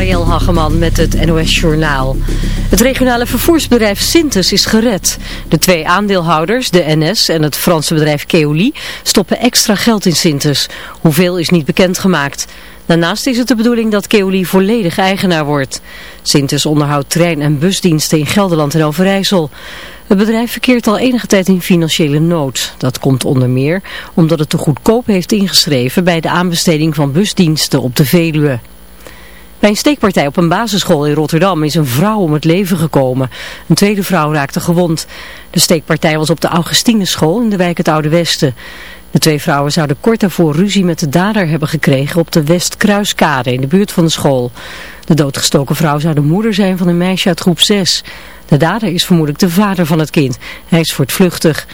Marielle Hageman met het NOS Journaal. Het regionale vervoersbedrijf Sintes is gered. De twee aandeelhouders, de NS en het Franse bedrijf Keoli, stoppen extra geld in Sintes. Hoeveel is niet bekendgemaakt. Daarnaast is het de bedoeling dat Keoli volledig eigenaar wordt. Sintes onderhoudt trein- en busdiensten in Gelderland en Overijssel. Het bedrijf verkeert al enige tijd in financiële nood. Dat komt onder meer omdat het te goedkoop heeft ingeschreven bij de aanbesteding van busdiensten op de Veluwe. Bij een steekpartij op een basisschool in Rotterdam is een vrouw om het leven gekomen. Een tweede vrouw raakte gewond. De steekpartij was op de Augustinusschool in de wijk het Oude Westen. De twee vrouwen zouden kort daarvoor ruzie met de dader hebben gekregen op de Westkruiskade in de buurt van de school. De doodgestoken vrouw zou de moeder zijn van een meisje uit groep 6. De dader is vermoedelijk de vader van het kind. Hij is voortvluchtig.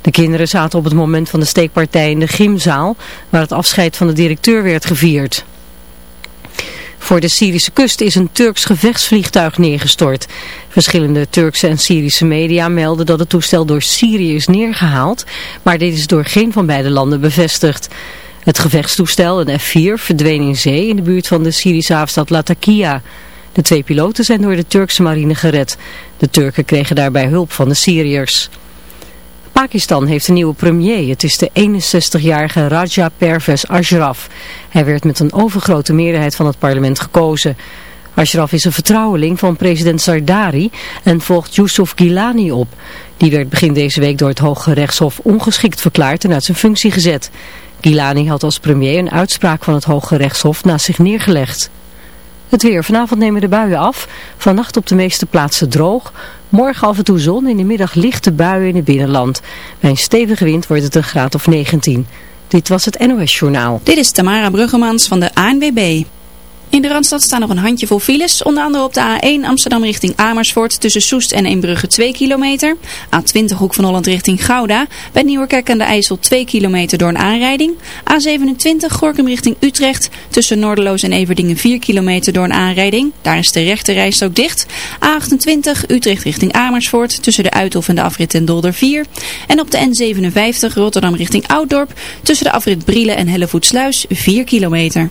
De kinderen zaten op het moment van de steekpartij in de gymzaal, waar het afscheid van de directeur werd gevierd. Voor de Syrische kust is een Turks gevechtsvliegtuig neergestort. Verschillende Turkse en Syrische media melden dat het toestel door Syrië is neergehaald, maar dit is door geen van beide landen bevestigd. Het gevechtstoestel, een F-4, verdween in zee in de buurt van de Syrische hoofdstad Latakia. De twee piloten zijn door de Turkse marine gered. De Turken kregen daarbij hulp van de Syriërs. Pakistan heeft een nieuwe premier. Het is de 61-jarige Raja Pervez Ashraf. Hij werd met een overgrote meerderheid van het parlement gekozen. Ashraf is een vertrouweling van president Zardari en volgt Yusuf Gilani op. Die werd begin deze week door het Hoge Rechtshof ongeschikt verklaard en uit zijn functie gezet. Gilani had als premier een uitspraak van het Hoge Rechtshof naast zich neergelegd. Het weer. Vanavond nemen de buien af. Vannacht op de meeste plaatsen droog. Morgen af en toe zon. In de middag lichte buien in het binnenland. Bij een stevige wind wordt het een graad of 19. Dit was het NOS Journaal. Dit is Tamara Bruggemans van de ANWB. In de Randstad staan nog een handjevol files. Onder andere op de A1 Amsterdam richting Amersfoort tussen Soest en Eembrugge 2 kilometer. A20 Hoek van Holland richting Gouda. Bij Nieuwerkerk aan de IJssel 2 kilometer door een aanrijding. A27 Gorkum richting Utrecht tussen Noorderloos en Everdingen 4 kilometer door een aanrijding. Daar is de rechte rijst ook dicht. A28 Utrecht richting Amersfoort tussen de Uithof en de afrit en Dolder 4. En op de N57 Rotterdam richting Ouddorp tussen de afrit Brielen en Hellevoetsluis 4 kilometer.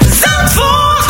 Zandvoort.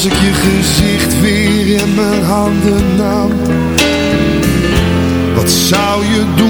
Als ik je gezicht weer in mijn handen nam Wat zou je doen?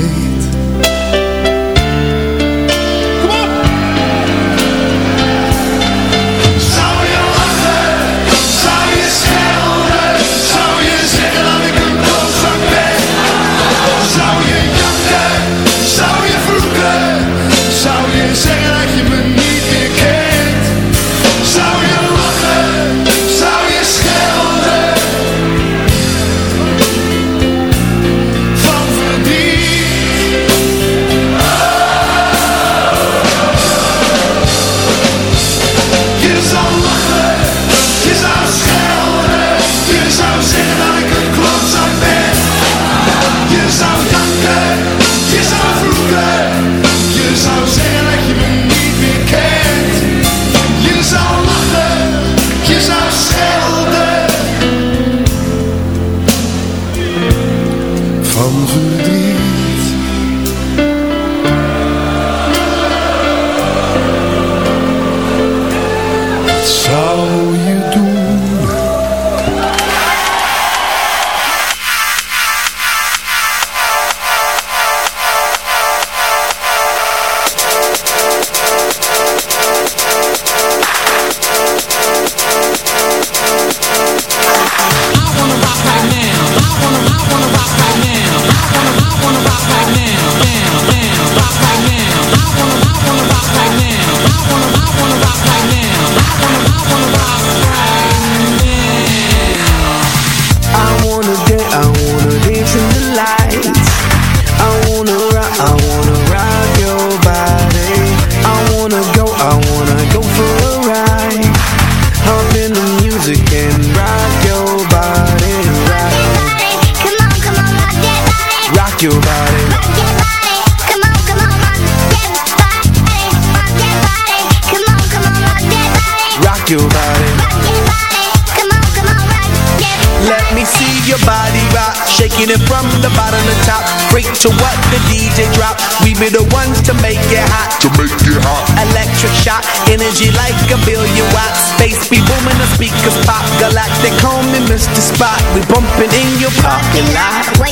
the light.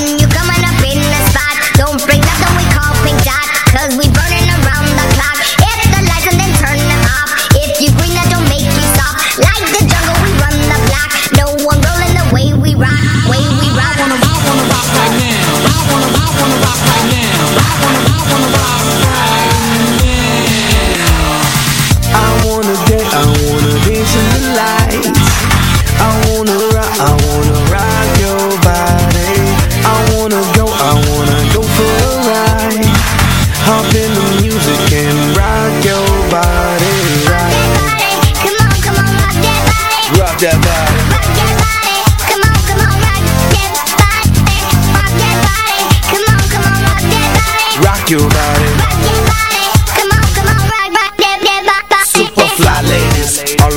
together.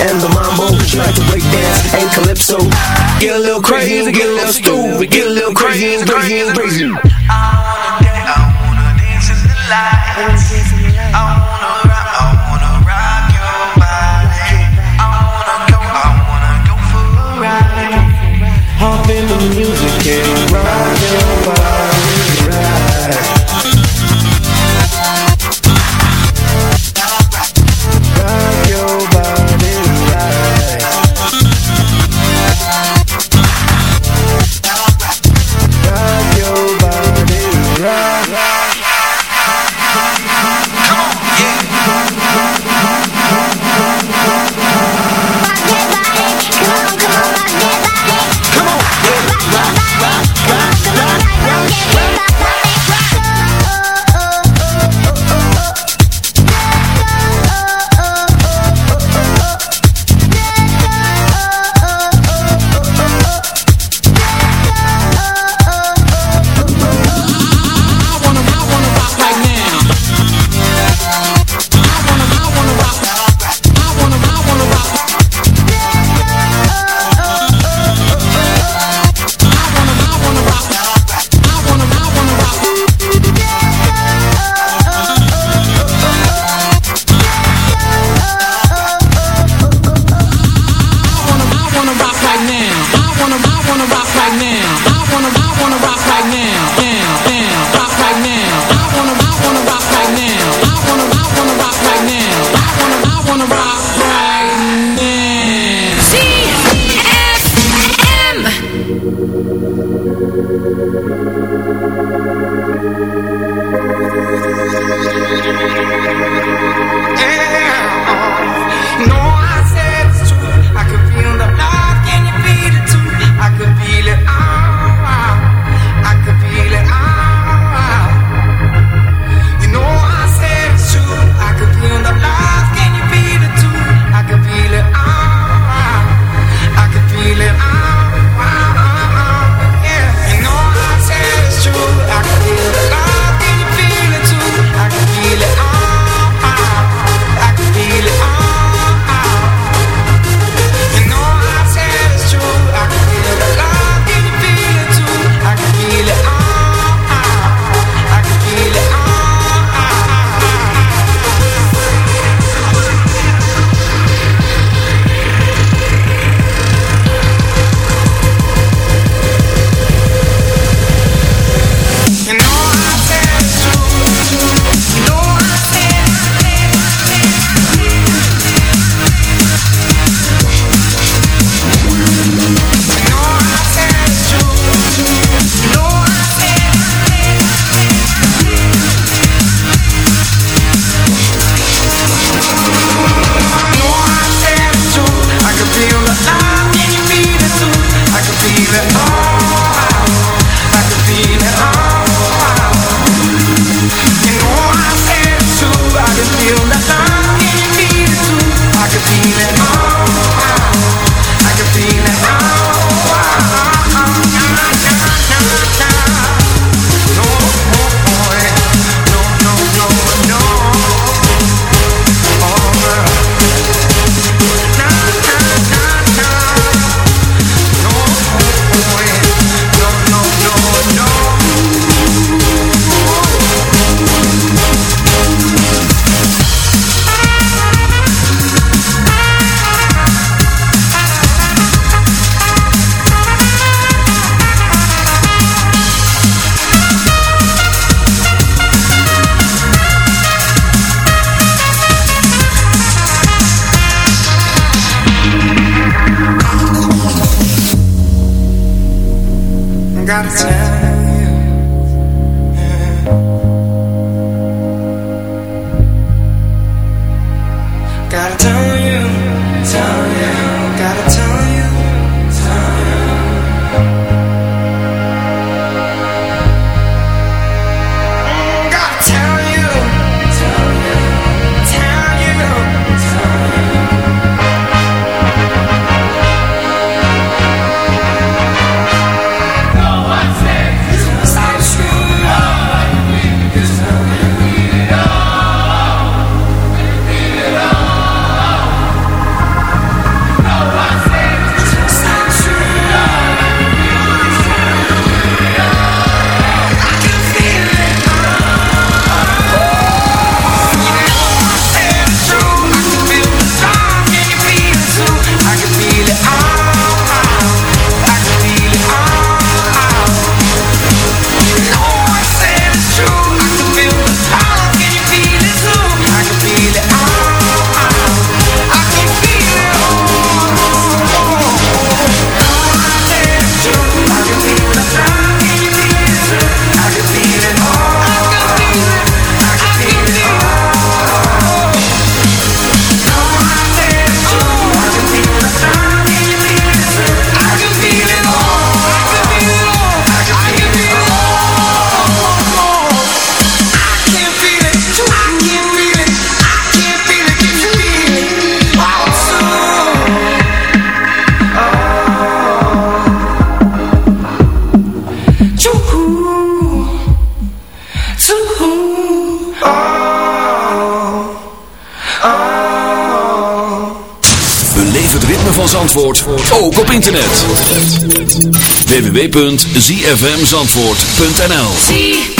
and the mambo. She like to break down, and calypso. Get a little crazy, get a little stupid, get a little crazy crazy, crazy I wanna dance, I wanna dance in the lights. I wanna rock, I wanna rock your body. I wanna go, I wanna go for a ride. Hop in the music and ride. www.zfmzandvoort.nl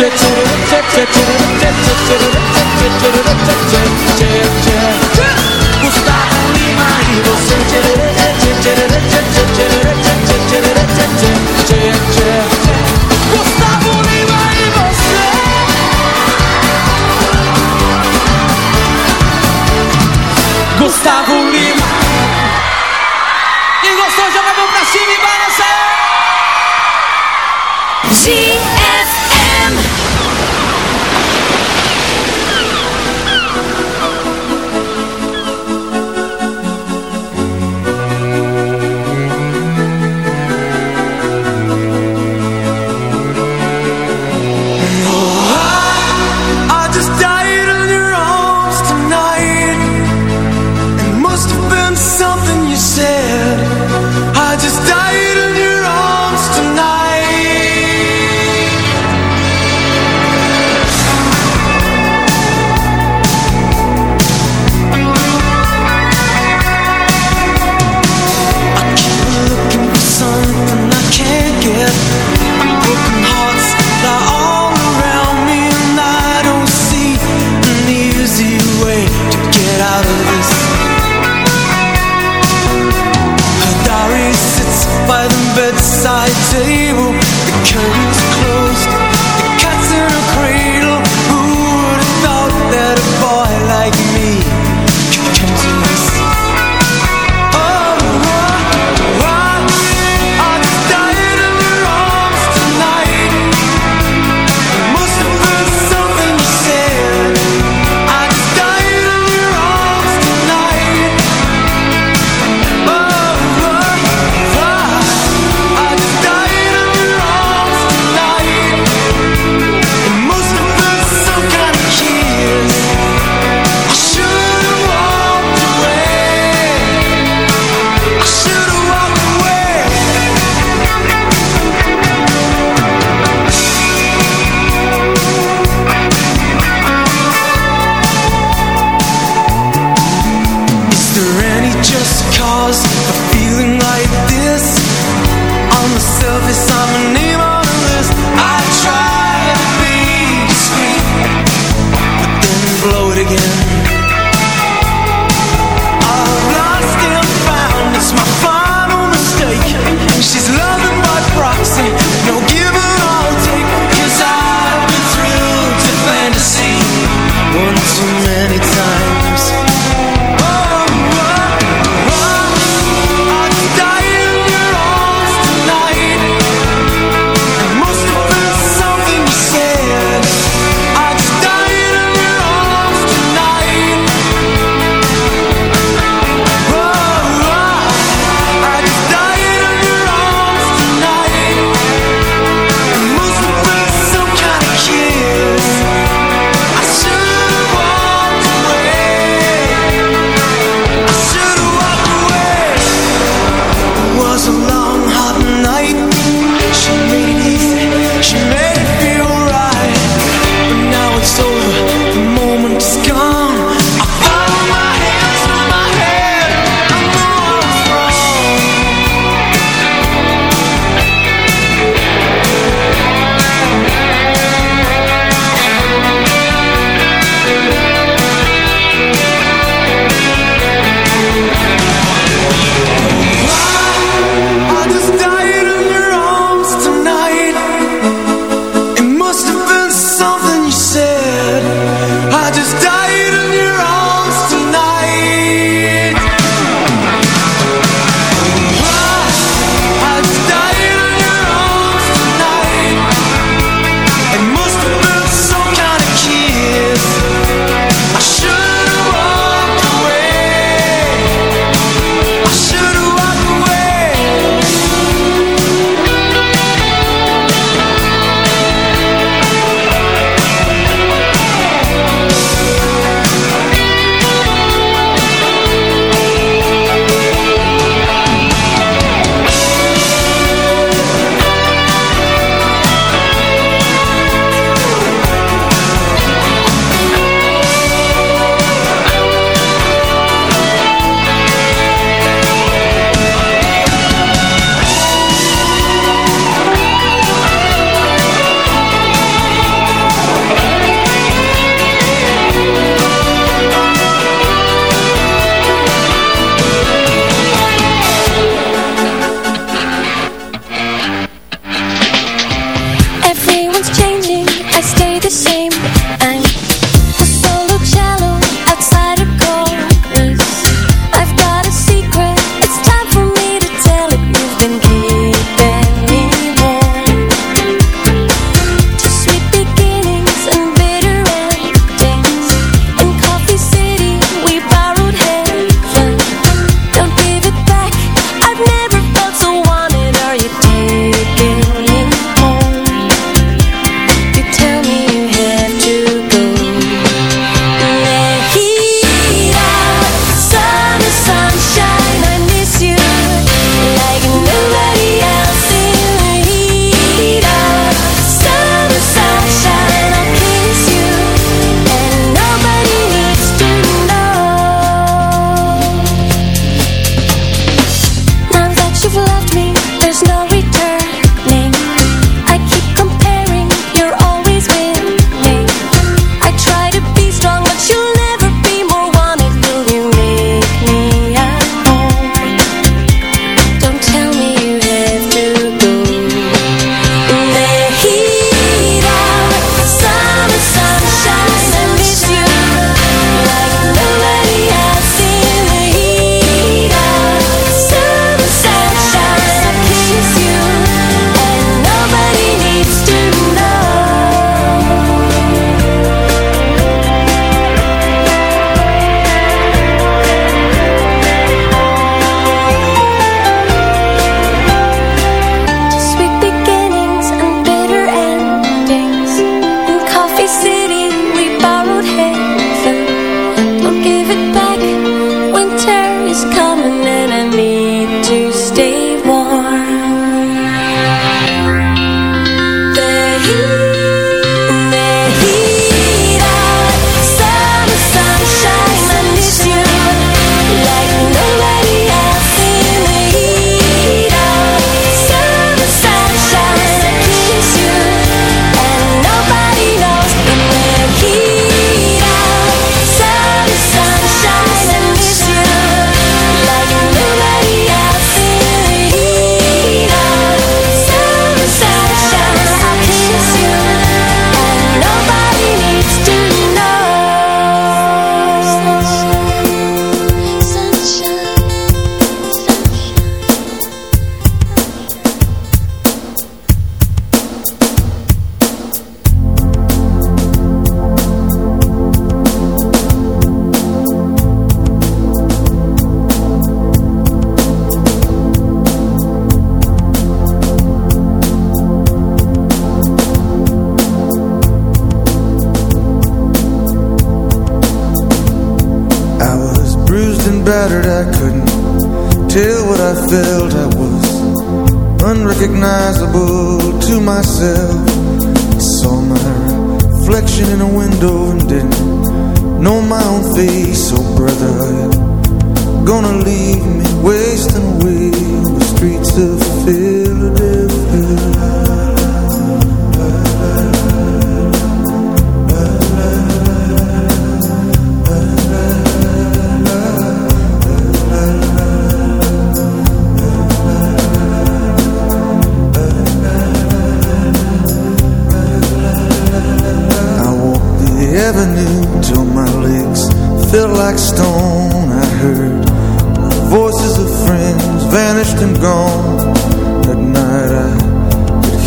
zit.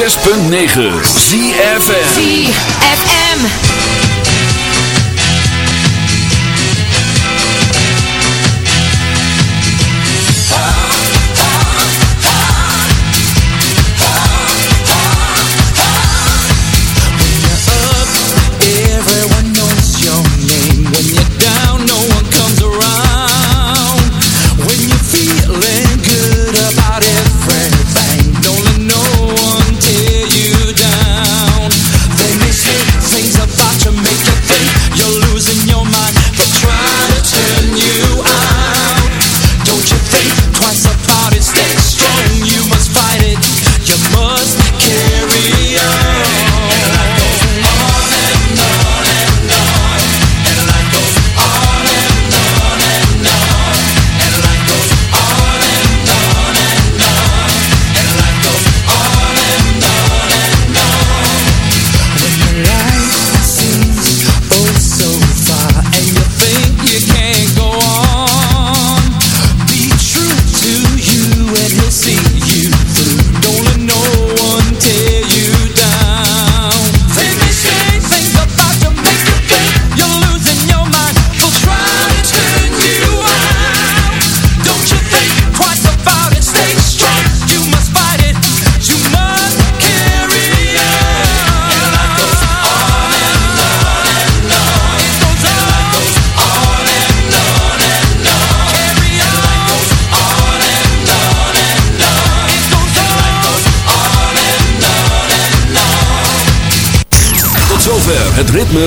106.9 ZFM ZFM